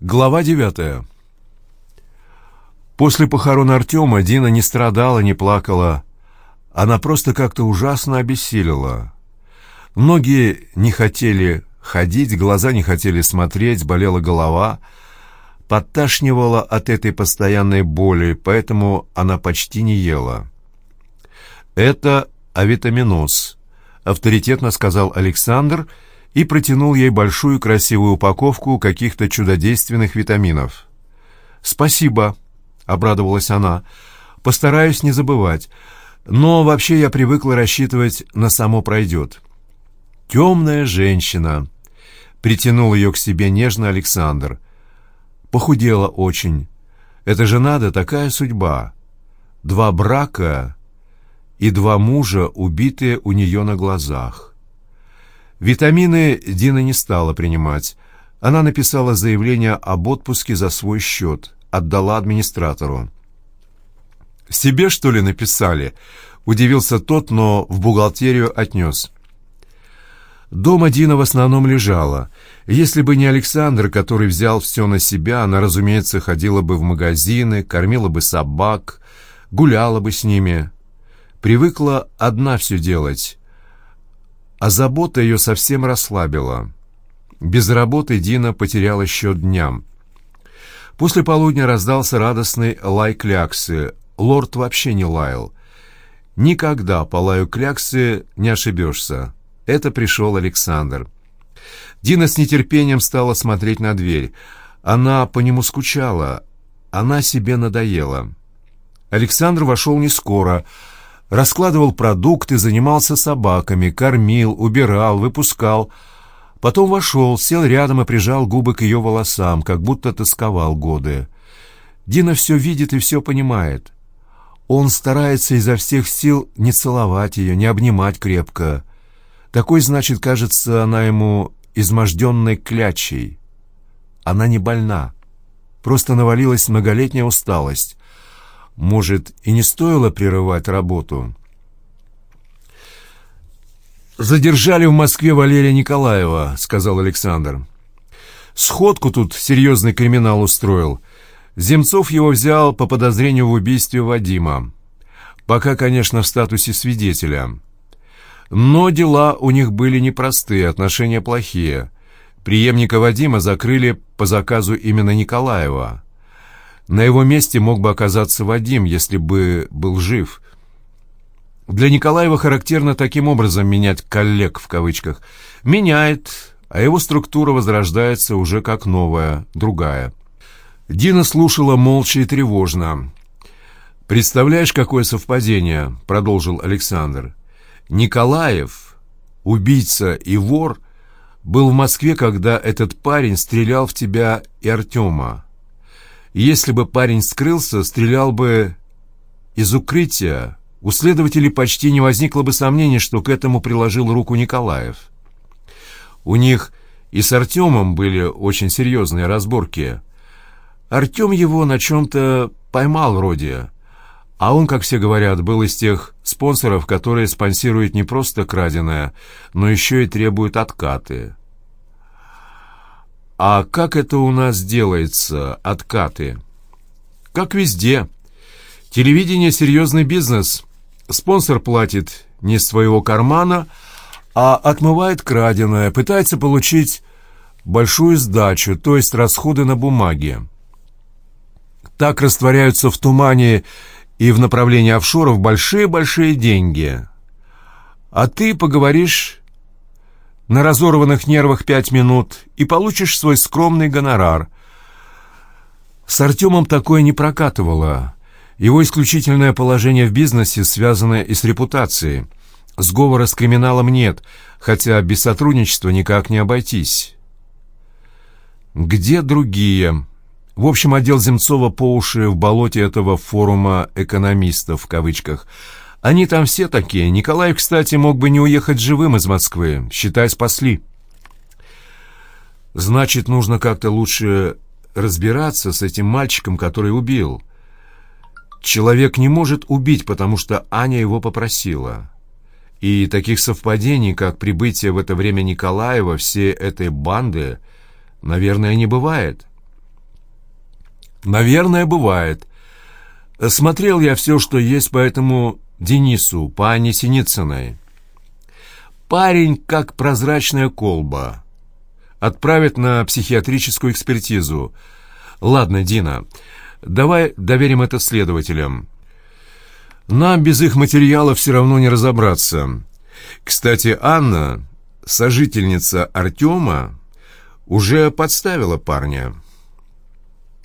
Глава девятая. После похорон Артема Дина не страдала, не плакала. Она просто как-то ужасно обессилила. Ноги не хотели ходить, глаза не хотели смотреть, болела голова. Подташнивала от этой постоянной боли, поэтому она почти не ела. «Это авитаминоз», — авторитетно сказал Александр — и протянул ей большую красивую упаковку каких-то чудодейственных витаминов. «Спасибо», — обрадовалась она, — «постараюсь не забывать. Но вообще я привыкла рассчитывать на само пройдет». «Темная женщина», — притянул ее к себе нежно Александр. «Похудела очень. Это же надо, такая судьба. Два брака и два мужа, убитые у нее на глазах». Витамины Дина не стала принимать. Она написала заявление об отпуске за свой счет, отдала администратору. «Себе, что ли, написали?» — удивился тот, но в бухгалтерию отнес. Дома Дина в основном лежала. Если бы не Александр, который взял все на себя, она, разумеется, ходила бы в магазины, кормила бы собак, гуляла бы с ними. Привыкла одна все делать, а забота ее совсем расслабила. Без работы Дина потеряла счет дням. После полудня раздался радостный лай кляксы. Лорд вообще не лаял. Никогда по лаю кляксы не ошибешься. Это пришел Александр. Дина с нетерпением стала смотреть на дверь. Она по нему скучала. Она себе надоела. Александр вошел не скоро, раскладывал продукты, занимался собаками, кормил, убирал, выпускал. Потом вошел, сел рядом и прижал губы к ее волосам, как будто тосковал годы. Дина все видит и все понимает. Он старается изо всех сил не целовать ее, не обнимать крепко. Такой, значит, кажется, она ему изможденной клячей. Она не больна. Просто навалилась многолетняя усталость. Может, и не стоило прерывать работу? «Задержали в Москве Валерия Николаева», — сказал Александр. «Сходку тут серьезный криминал устроил. Земцов его взял по подозрению в убийстве Вадима. Пока, конечно, в статусе свидетеля. Но дела у них были непростые, отношения плохие. Приемника Вадима закрыли по заказу именно Николаева. На его месте мог бы оказаться Вадим, если бы был жив. Для Николаева характерно таким образом менять «коллег» в кавычках. Меняет, а его структура возрождается уже как новая, другая. Дина слушала молча и тревожно. «Представляешь, какое совпадение?» — продолжил Александр. «Николаев, убийца и вор, был в Москве, когда этот парень стрелял в тебя и Артема. Если бы парень скрылся, стрелял бы из укрытия, у следователей почти не возникло бы сомнений, что к этому приложил руку Николаев. У них и с Артемом были очень серьезные разборки. Артем его на чем-то поймал вроде, а он, как все говорят, был из тех спонсоров, которые спонсируют не просто краденое, но еще и требуют откаты. А как это у нас делается, откаты? Как везде. Телевидение — серьезный бизнес. Спонсор платит не из своего кармана, а отмывает краденое, пытается получить большую сдачу, то есть расходы на бумаге. Так растворяются в тумане и в направлении офшоров большие-большие деньги. А ты поговоришь на разорванных нервах пять минут и получишь свой скромный гонорар. С Артемом такое не прокатывало. Его исключительное положение в бизнесе связано и с репутацией. Сговора с криминалом нет, хотя без сотрудничества никак не обойтись. Где другие? В общем, отдел Земцова по уши в болоте этого форума «экономистов» в кавычках – они там все такие. Николай, кстати, мог бы не уехать живым из Москвы. Считай, спасли. Значит, нужно как-то лучше разбираться с этим мальчиком, который убил. Человек не может убить, потому что Аня его попросила. И таких совпадений, как прибытие в это время Николаева, все этой банды, наверное, не бывает. Наверное, бывает. Смотрел я все, что есть по этому Денису, по Анне Синицыной. Парень как прозрачная колба. Отправят на психиатрическую экспертизу. Ладно, Дина, давай доверим это следователям. Нам без их материала все равно не разобраться. Кстати, Анна, сожительница Артема, уже подставила парня.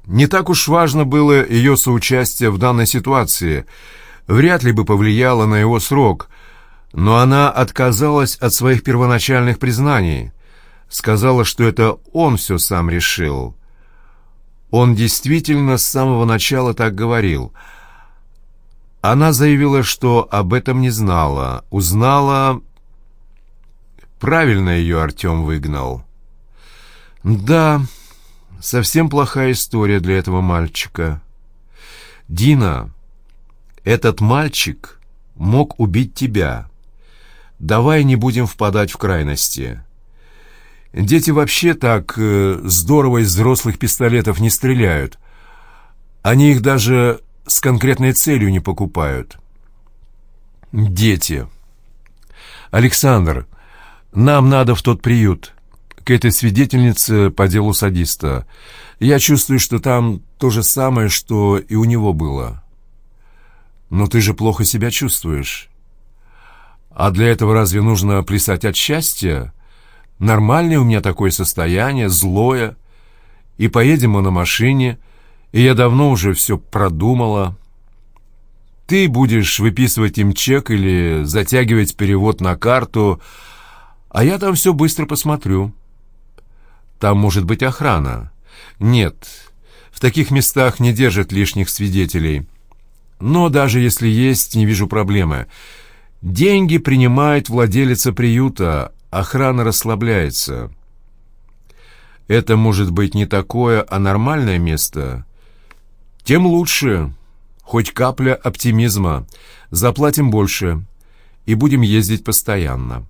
Не так уж важно было ее соучастие в данной ситуации, вряд ли бы повлияло на его срок, но она отказалась от своих первоначальных признаний, сказала, что это он все сам решил. Он действительно с самого начала так говорил. Она заявила, что об этом не знала, узнала... Правильно ее Артем выгнал. Да, совсем плохая история для этого мальчика. Дина, этот мальчик мог убить тебя. Давай не будем впадать в крайности. Дети вообще так э, здорово из взрослых пистолетов не стреляют. Они их даже с конкретной целью не покупают. Дети. Александр, нам надо в тот приют к этой свидетельнице по делу садиста. Я чувствую, что там то же самое, что и у него было. Но ты же плохо себя чувствуешь. А для этого разве нужно плясать от счастья? Нормальное у меня такое состояние, злое. И поедем мы на машине, и я давно уже все продумала. Ты будешь выписывать им чек или затягивать перевод на карту, а я там все быстро посмотрю. Там может быть охрана. Нет, в таких местах не держат лишних свидетелей. Но даже если есть, не вижу проблемы. Деньги принимает владелица приюта, охрана расслабляется. Это может быть не такое, а нормальное место. Тем лучше. Хоть капля оптимизма. Заплатим больше и будем ездить постоянно.